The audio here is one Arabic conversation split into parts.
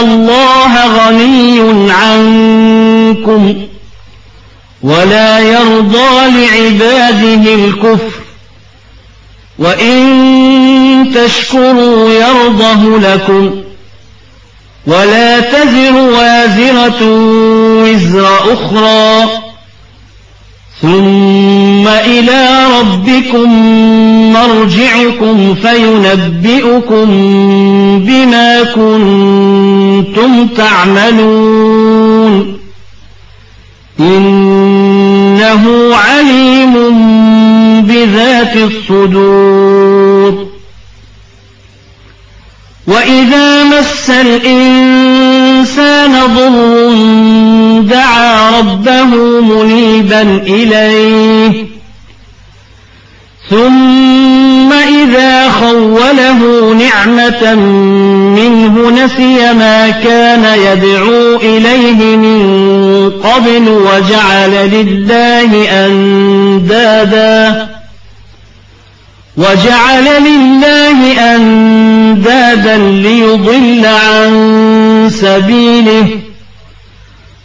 الله غني عنكم ولا يرضى لعباده الكفر وإن تشكروا يرضه لكم ولا تزر وازرة وزر أخرى ثم إلى ربكم مرجعكم فينبئكم بما كنتم تعملون. إنه عليم بذات الصدور. وإذا مس الإنسان ضر دعا ربه منيبا إليه. ثم إذا خوله نعمة منه نسي ما كان يدعو إليه من قبل وجعل لله أندادا. وجعل لله أندادا ليضل عن سبيله.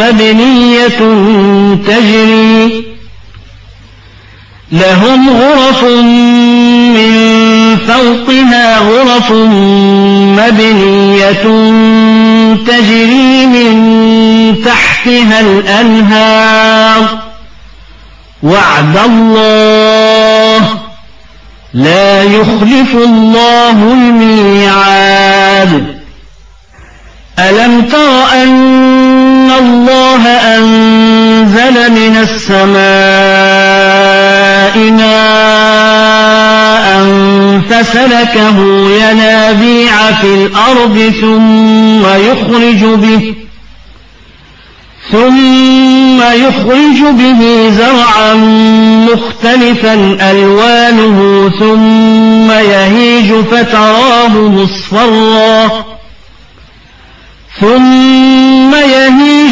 مبنية تجري. لهم غرف من فوقها غرف مبنية تجري من تحتها الأنهار. وعد الله لا يخلف الله الميعاد. ألم تر أن الله أنزل من السماء ماء فسلكه ينابيع في الأرض ثم يخرج به ثم يخرج به زرعا مختلفا ألوانه ثم يهيج فتراه مصفرا ثم يهيج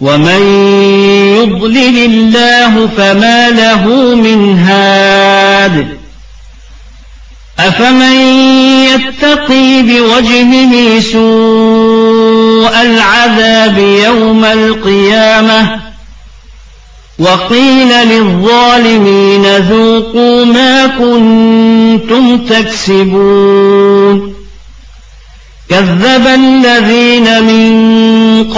ومن يضلل الله فما له من هاد أفمن يتقي بوجهه سوء العذاب يوم القيامة وقيل للظالمين ذوقوا ما كنتم تكسبون كذب الذين من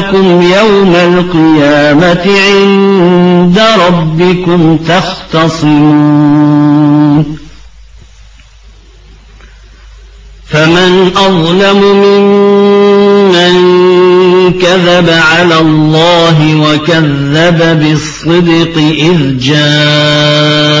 إنكم يوم القيامة عند ربكم تختصمون. فمن أظلم ممن كذب على الله وكذب بالصدق إذ جاءه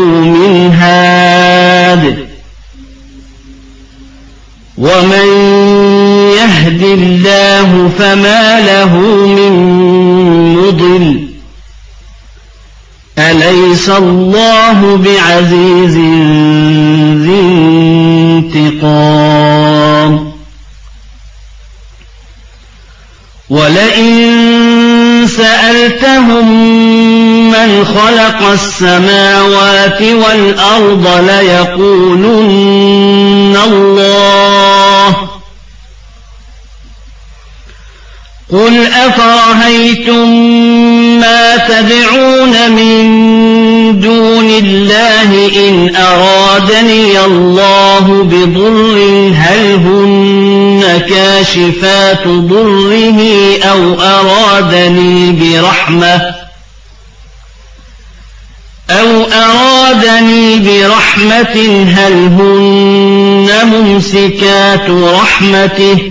الله بعزيز ذي انتقام. ولئن سألتهم من خلق السماوات والأرض ليقولن الله. قل أفرهيتم تدعون من دون الله إن أرادني الله بضر هل هن كاشفات ضره أو أرادني برحمة أو أرادني برحمة هل هن ممسكات رحمته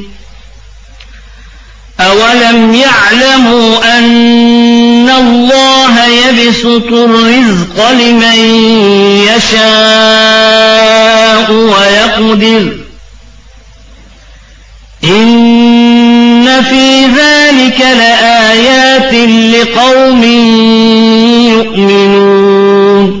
أولم يعلموا أن الله يبسط الرزق لمن يشاء ويقدر إن في ذلك لآيات لقوم يؤمنون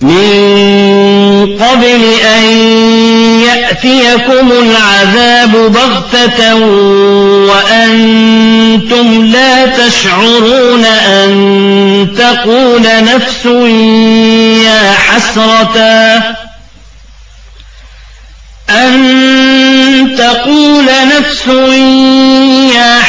من قبل أن يأتيكم العذاب بغتة وأنتم لا تشعرون أن تقول نفس يا حسرة. أن تقول نفس يا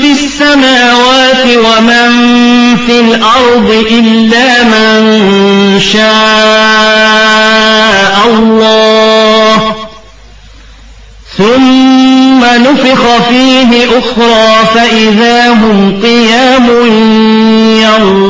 في السماوات ومن في الأرض إلا من شاء الله. ثم نفخ فيه أخرى فإذا هم قيام ينظرون.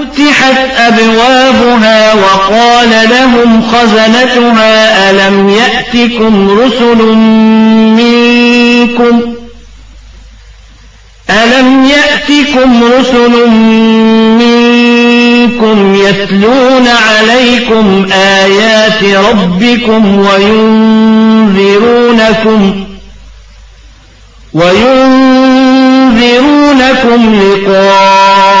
فتحت أبوابها وقال لهم خزنتها ألم يأتكم رسل منكم ألم يأتكم رسل منكم يتلون عليكم آيات ربكم وينذرونكم وينذرونكم لقاء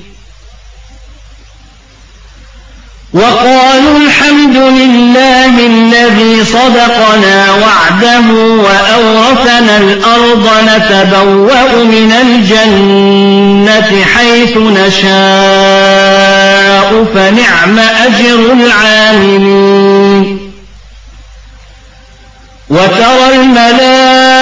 وقالوا الحمد لله الذي صدقنا وعده وأورثنا الأرض نتبوأ من الجنة حيث نشاء فنعم أجر العاملين. وترى الملائكة